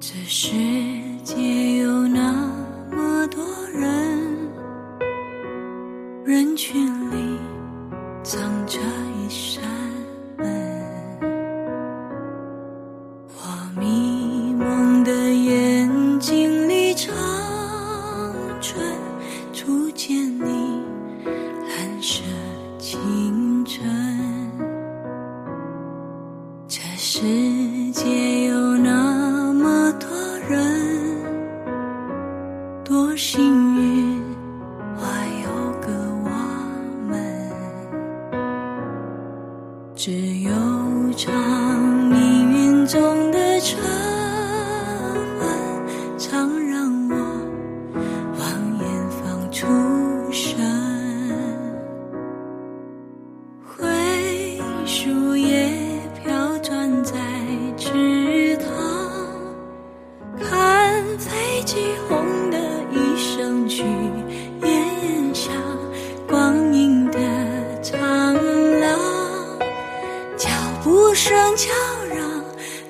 这世界有那么多人，人群里藏着一扇门。我迷蒙的眼睛里，长春初见你，蓝色清晨。这世界有只有唱命运中的晨昏，常让我望远方出神。灰树叶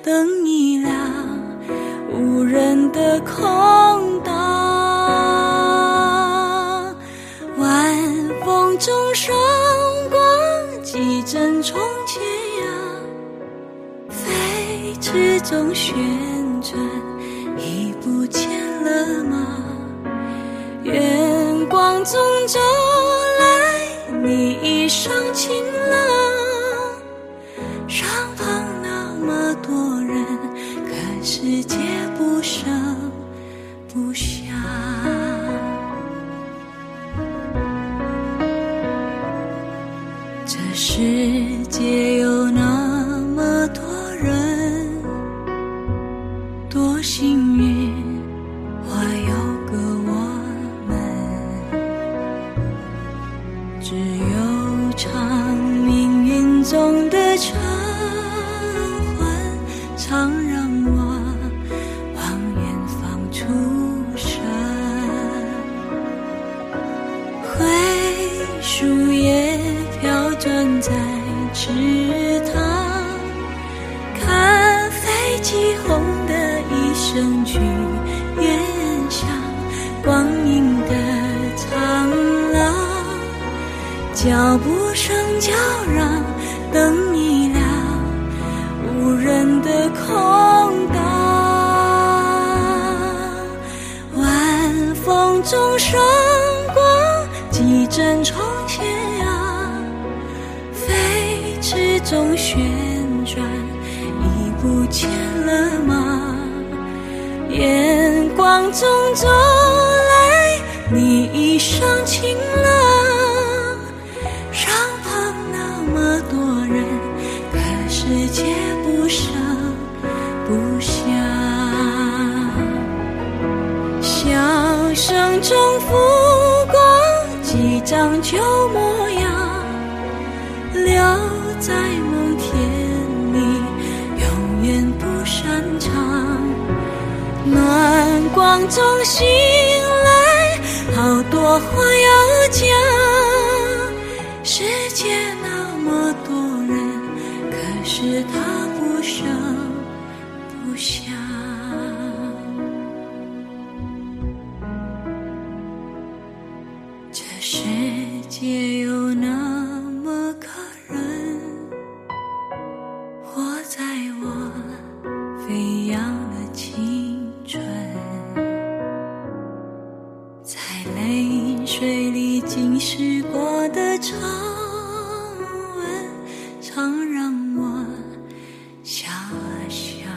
灯一亮，无人的空荡。晚风中闪光几帧从前呀，飞驰中旋转，已不见了吗？月光中走世界有那么多人，多幸运，我有个我们。只有唱命运中的在池塘，看飞机轰的一声去，远乡光阴的长廊，脚步声叫嚷，灯一亮，无人的空荡。晚风中闪光几帧从前中旋转，已不见了吗？眼光中走来，你衣裳晴朗，身旁那么多人，可世界不声不响。笑声中浮光几张旧模样，在梦田里，永远不擅长。暖光中醒来，好多话要讲。世界那么多人，可是他不声不响。这世界水里浸湿过的长吻，常让我遐想。